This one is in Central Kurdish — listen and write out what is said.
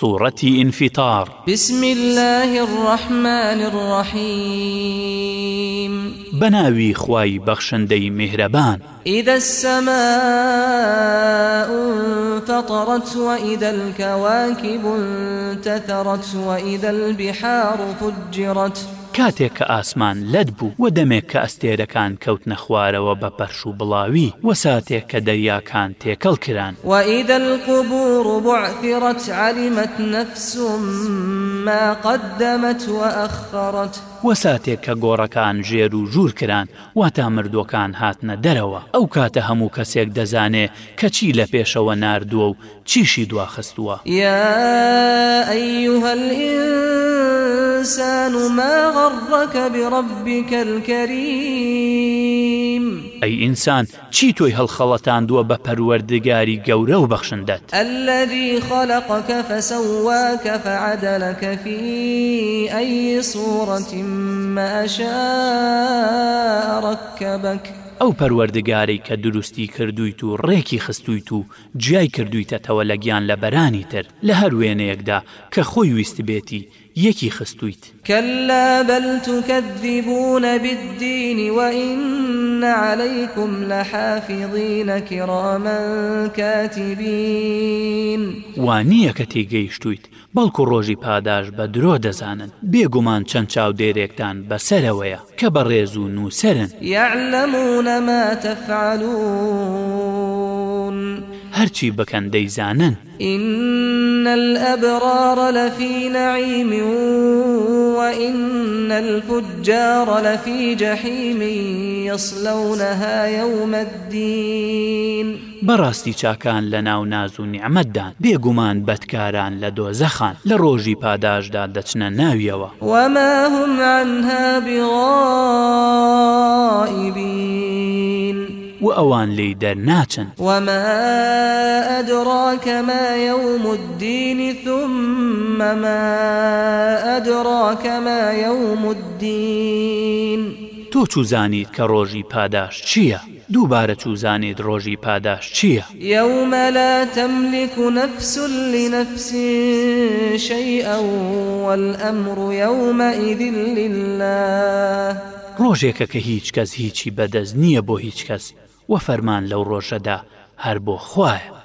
سورة انفطار بسم الله الرحمن الرحيم بناوي خواي بخشندي مهربان إذا السماء انفطرت وإذا الكواكب انتثرت وإذا البحار فجرت کاتێک کە ئاسمان لەت بوو و دەمێک کە ئەستێرەکان کەوت نەخوارەوە بە پەرش و بڵاوی و ساتێک کە دەریاکان تێکەڵ کران وائیدە القبور بعثرت علیمت نفسم ما قدمت وأخرت وەساتێک کە گۆڕەکان ژێر و ژوور کران واتا مردوەکان هاتنە دەرەوە ئەو کاتە هەموو کەسێک دەزانێ کە چی لە پێشەوە نردووە و چیشی دواخستووە یا ئەیوهل الإنسان ما غرك بربك الكريم أي إنسان چی تۆی هەڵخەڵەتاندووە بە پەروەردگاری گەورە و بەخشندت الذي خلقك فسواك فعدلك في أي صورة ما شاء ركبك ئەو پەروەردگارەی کە دروستی کردویت و ڕێکی خستویت و جیای کردویتەتەوە لە گیان لە بەرانی تر لە هەر وێنەیەکدا کە خۆی ویست بێتی یەکی خستویت کەلا بەلتوکەدیبوونە بدینی وئین عليهیکم لە حافظینە کڕامە کاتیبین وانییە کە تێگەیشتویت بەڵکو ڕۆژی پاداش بە درۆ دەزانن بێگومان چەند چاو دێرێکتان بەسەرەوەیە کە بە ڕێز و نووسرن یعلممونەمە تەفعلون هەرچی بکەن دەیزانن إن الأبرار لفي نعيم وإن الفجار لفي جحيم يصلونها يوم الدين بەڕاستی چاکان لە ناو ناز و نیعممەدان بێگومان بەدکاران لە دۆزەخان لە ڕۆژی پاداشدا دەچنە ناویەوە وما هم عنها بغائبين و ئەوان لی دەرناچن وما ئەدڕاکەما يوم الدینی ثممەما ئەدڕاکەما يوم الدین تۆ چوزانیت کە ڕۆژی پاداش چییە؟ دووبارە چوزانیت ڕۆژی پاداش چییە؟ یومە لە تەملیک و نەفسل لی نەفسی شەی ئەووەل ئەمر و یومە ئیدل لە ڕۆژێکە کە هیچ کەس هیچی بەدەست نییە بۆ هیچ کەسی وە فەرمان لەو ڕۆژەدا هەر بۆ خوایە